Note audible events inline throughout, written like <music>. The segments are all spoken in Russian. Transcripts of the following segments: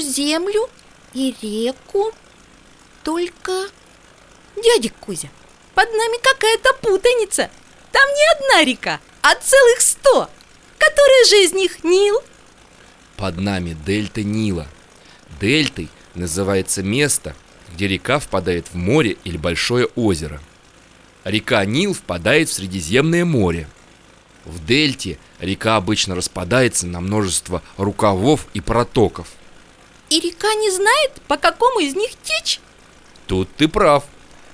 землю и реку. Только... Дядя Кузя, под нами какая-то путаница. Там не одна река, а целых сто. Которая же из них Нил? Под нами дельта Нила. Дельтой называется место, где река впадает в море или большое озеро. Река Нил впадает в Средиземное море. В дельте река обычно распадается на множество рукавов и протоков. И река не знает, по какому из них течь? Тут ты прав.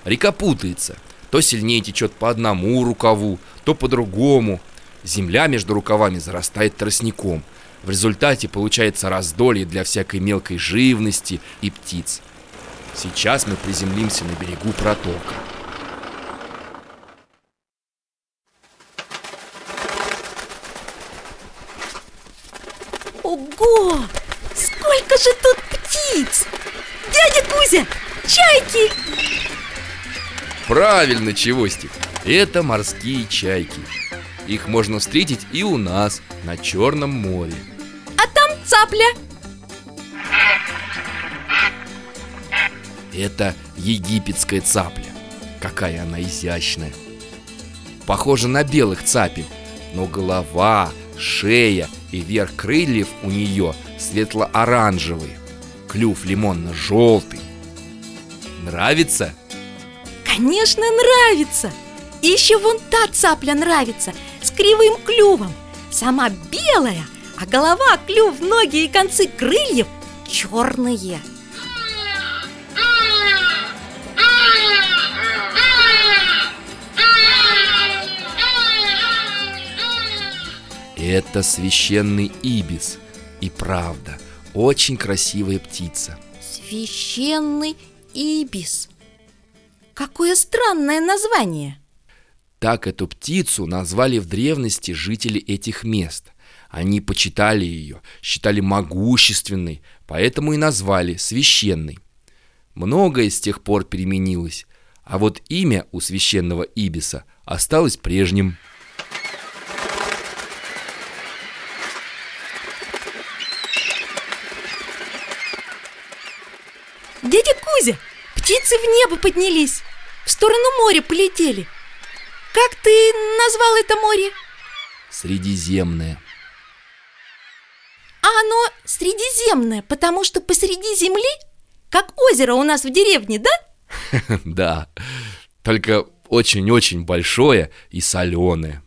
Река путается. То сильнее течет по одному рукаву, то по другому. Земля между рукавами зарастает тростником. В результате получается раздолье для всякой мелкой живности и птиц. Сейчас мы приземлимся на берегу протока. Ого! Сколько же тут птиц! Дядя Кузя, чайки! Правильно, Чевостик. Это морские чайки. Их можно встретить и у нас, на Черном море. А там цапля Это египетская цапля. Какая она изящная. Похожа на белых цапель, но голова, шея и верх крыльев у нее светло-оранжевые. Клюв лимонно-желтый. Нравится? Конечно, нравится И еще вон та цапля нравится С кривым клювом Сама белая, а голова, клюв, ноги и концы крыльев черные Это священный ибис. И правда, очень красивая птица. Священный ибис Какое странное название Так эту птицу назвали в древности жители этих мест. Они почитали ее, считали могущественной, поэтому и назвали священной. Многое с тех пор переменилось, а вот имя у священного ибиса осталось прежним. Дядя Кузя, птицы в небо поднялись В сторону моря полетели Как ты назвал это море? Средиземное. А оно средиземное, потому что посреди земли Как озеро у нас в деревне, да? <laughs> Да, только очень-очень большое и соленое.